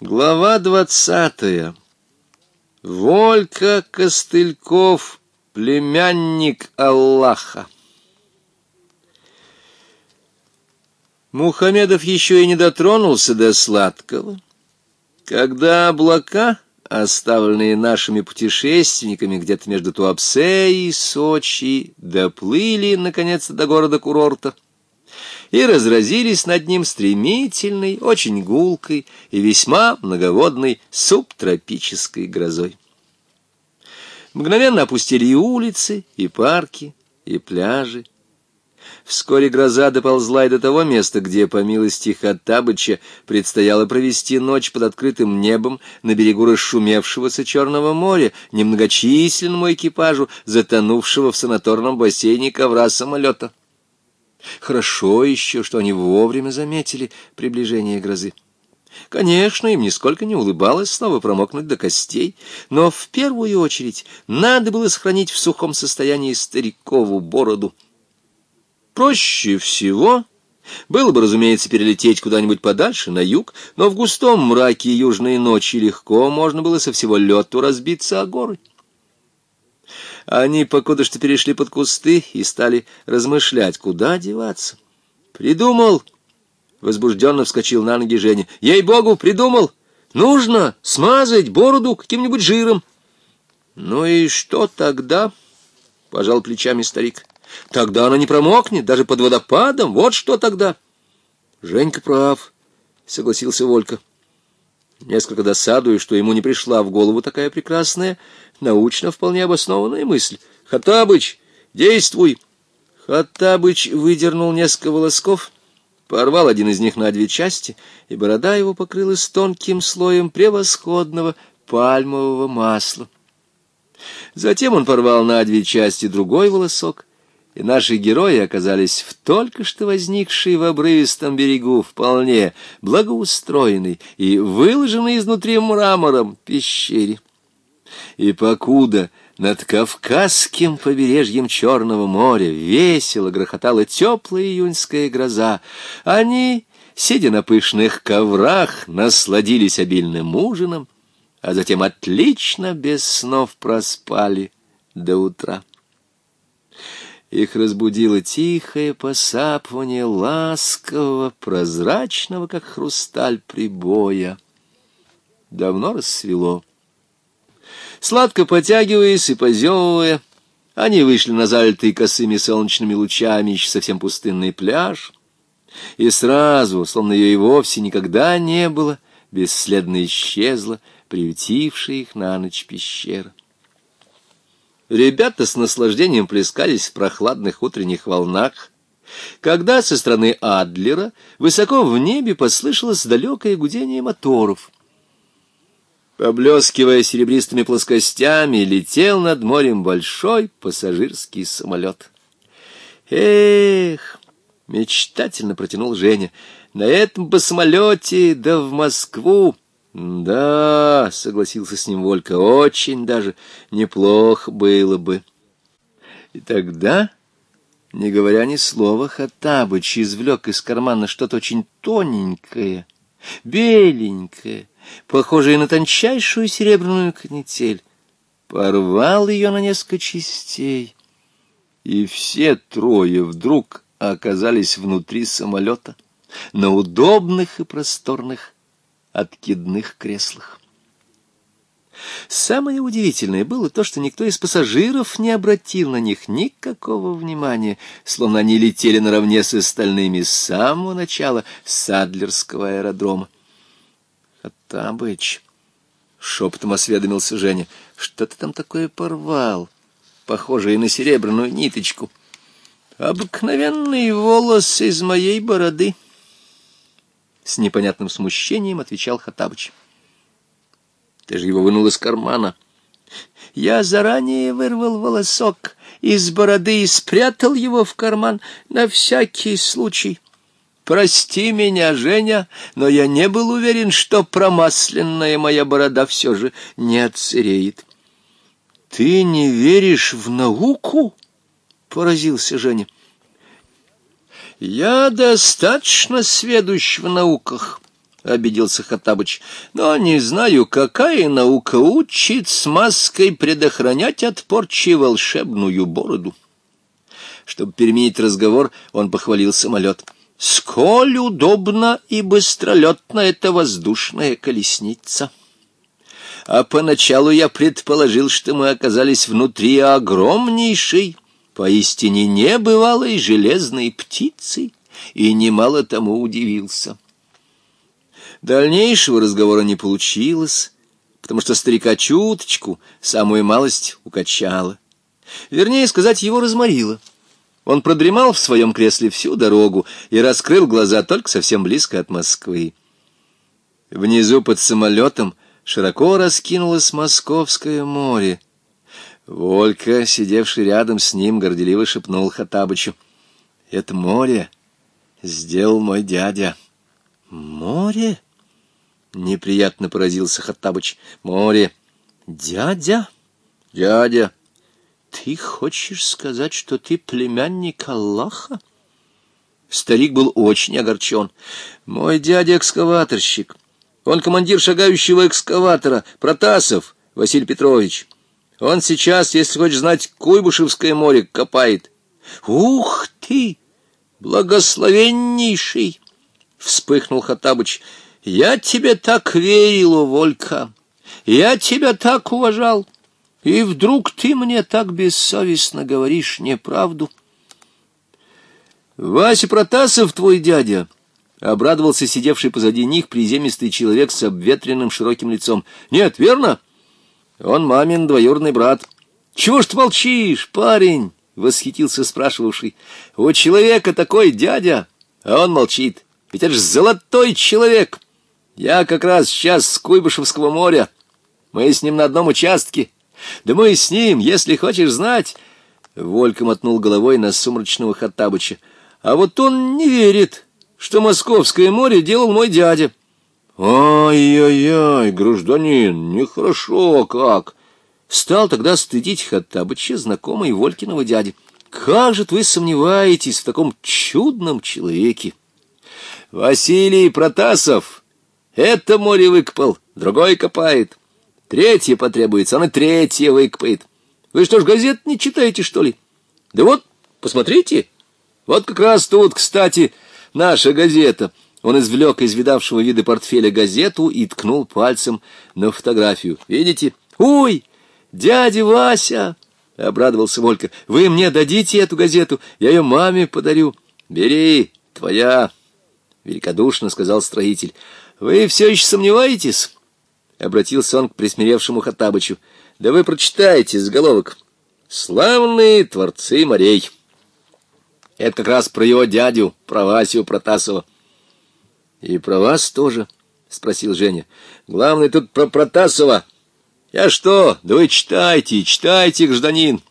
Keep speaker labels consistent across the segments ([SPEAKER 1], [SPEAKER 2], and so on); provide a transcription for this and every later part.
[SPEAKER 1] Глава двадцатая. Волька Костыльков, племянник Аллаха. Мухамедов еще и не дотронулся до сладкого, когда облака, оставленные нашими путешественниками где-то между Туапсе и Сочи, доплыли, наконец, до города-курорта — и разразились над ним стремительной, очень гулкой и весьма многоводной субтропической грозой. Мгновенно опустили и улицы, и парки, и пляжи. Вскоре гроза доползла и до того места, где, по милости Хаттабыча, предстояло провести ночь под открытым небом на берегу расшумевшегося Черного моря, немногочисленному экипажу, затонувшего в санаторном бассейне ковра самолета. Хорошо еще, что они вовремя заметили приближение грозы. Конечно, им нисколько не улыбалось снова промокнуть до костей, но в первую очередь надо было сохранить в сухом состоянии старикову бороду. Проще всего было бы, разумеется, перелететь куда-нибудь подальше, на юг, но в густом мраке южной ночи легко можно было со всего лету разбиться о горы. Они покуда что перешли под кусты и стали размышлять, куда деваться. «Придумал!» — возбужденно вскочил на ноги Женя. «Ей-богу, придумал! Нужно смазать бороду каким-нибудь жиром!» «Ну и что тогда?» — пожал плечами старик. «Тогда она не промокнет, даже под водопадом. Вот что тогда!» «Женька прав», — согласился Волька несколько досадуя, что ему не пришла в голову такая прекрасная, научно вполне обоснованная мысль. «Хаттабыч, действуй!» Хаттабыч выдернул несколько волосков, порвал один из них на две части, и борода его покрылась тонким слоем превосходного пальмового масла. Затем он порвал на две части другой волосок — и наши герои оказались в только что возникшей в обрывистом берегу вполне благоустроенной и выложенной изнутри мрамором пещере. И покуда над Кавказским побережьем Черного моря весело грохотала теплая июньская гроза, они, сидя на пышных коврах, насладились обильным ужином, а затем отлично без снов проспали до утра. Их разбудило тихое посапывание ласкового, прозрачного, как хрусталь прибоя. Давно рассвело. Сладко потягиваясь и позевывая, они вышли на залитый косыми солнечными лучами еще совсем пустынный пляж, и сразу, словно ее и вовсе никогда не было, бесследно исчезла приютившая их на ночь пещера. Ребята с наслаждением плескались в прохладных утренних волнах, когда со стороны Адлера высоко в небе послышалось далекое гудение моторов. Поблескивая серебристыми плоскостями, летел над морем большой пассажирский самолет. «Эх!» — мечтательно протянул Женя. «На этом бы самолете, да в Москву!» Да, согласился с ним Волька, очень даже неплохо было бы. И тогда, не говоря ни слова, Хаттабыч извлек из кармана что-то очень тоненькое, беленькое, похожее на тончайшую серебряную канитель, порвал ее на несколько частей, и все трое вдруг оказались внутри самолета, на удобных и просторных откидных креслах. Самое удивительное было то, что никто из пассажиров не обратил на них никакого внимания, словно они летели наравне с остальными с самого начала Садлерского аэродрома. «Хаттабыч», — шепотом осведомился Женя, — «что ты там такое порвал, похожее на серебряную ниточку?» «Обыкновенный волос из моей бороды», с непонятным смущением отвечал Хатабыч. Ты же его вынул из кармана. Я заранее вырвал волосок из бороды и спрятал его в карман на всякий случай. Прости меня, Женя, но я не был уверен, что промасленная моя борода все же не отсыреет. — Ты не веришь в науку? — поразился Женя. — «Я достаточно сведущ в науках». — обиделся Хаттабыч. — Но не знаю, какая наука учит с маской предохранять от порчи волшебную бороду. Чтобы переменить разговор, он похвалил самолет. — Сколь удобно и быстролетна эта воздушная колесница! А поначалу я предположил, что мы оказались внутри огромнейшей поистине небывалой железной птицей, и немало тому удивился. Дальнейшего разговора не получилось, потому что старика чуточку, самую малость, укачала. Вернее сказать, его разморило. Он продремал в своем кресле всю дорогу и раскрыл глаза только совсем близко от Москвы. Внизу под самолетом широко раскинулось Московское море — Волька, сидевший рядом с ним, горделиво шепнул Хатабычу. — Это море сделал мой дядя. — Море? — неприятно поразился Хаттабыч. — Море. — Дядя? — Дядя. — Ты хочешь сказать, что ты племянник Аллаха? Старик был очень огорчен. — Мой дядя экскаваторщик. Он командир шагающего экскаватора. Протасов Василий Петрович. Он сейчас, если хочешь знать, Куйбышевское море копает. Ух ты! Благословеннейший! Вспыхнул Хатабыч. Я тебе так верил, Волька. Я тебя так уважал. И вдруг ты мне так бессовестно говоришь неправду. Вася Протасов, твой дядя, обрадовался сидевший позади них приземистый человек с обветренным широким лицом. Нет, верно? — он мамин двоюродный брат. Чего ж ты молчишь, парень? Восхитился спрашивавший. У человека такой дядя, а он молчит. Ведь это ж золотой человек. Я как раз сейчас с Куйбышевского моря. Мы с ним на одном участке. Да мы с ним, если хочешь знать. Волька мотнул головой на сумрачного Хаттабыча. А вот он не верит, что Московское море делал мой дядя. Ой-ой-ой, гражданин, нехорошо как!» Стал тогда стыдить Хаттабыча, знакомый Волькиного дяди. «Как же вы сомневаетесь в таком чудном человеке?» «Василий Протасов! Это море выкопал, другой копает. Третье потребуется, он и третье выкопает. Вы что ж, газет не читаете, что ли? Да вот, посмотрите. Вот как раз тут, кстати, наша газета». Он извлек из видавшего виды портфеля газету и ткнул пальцем на фотографию. «Видите? Ой, дядя Вася!» — обрадовался Волька. «Вы мне дадите эту газету? Я ее маме подарю». «Бери, твоя!» — великодушно сказал строитель. «Вы все еще сомневаетесь?» — обратился он к присмиревшему Хатабычу. «Да вы прочитаете заголовок. Славные творцы морей». Это как раз про его дядю, про Васю Протасова. — И про вас тоже? — спросил Женя. — Главное тут про Протасова. — Я что? Да вы читайте, читайте, гражданин.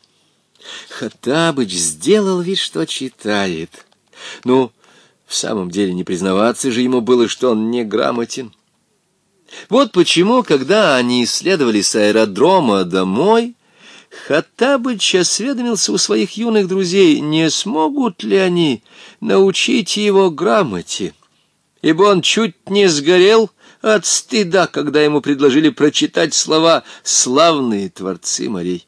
[SPEAKER 1] Хаттабыч сделал вид, что читает. Ну, в самом деле не признаваться же ему было, что он неграмотен. Вот почему, когда они исследовали с аэродрома домой, Хаттабыч осведомился у своих юных друзей, не смогут ли они научить его грамоте ибо он чуть не сгорел от стыда, когда ему предложили прочитать слова «славные творцы морей».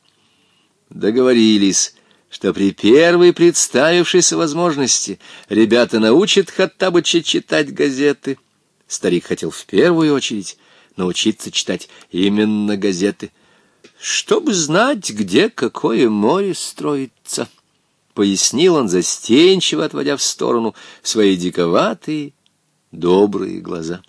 [SPEAKER 1] Договорились, что при первой представившейся возможности ребята научат Хаттабыча читать газеты. Старик хотел в первую очередь научиться читать именно газеты, чтобы знать, где какое море строится. Пояснил он застенчиво, отводя в сторону свои диковатые добрые глаза.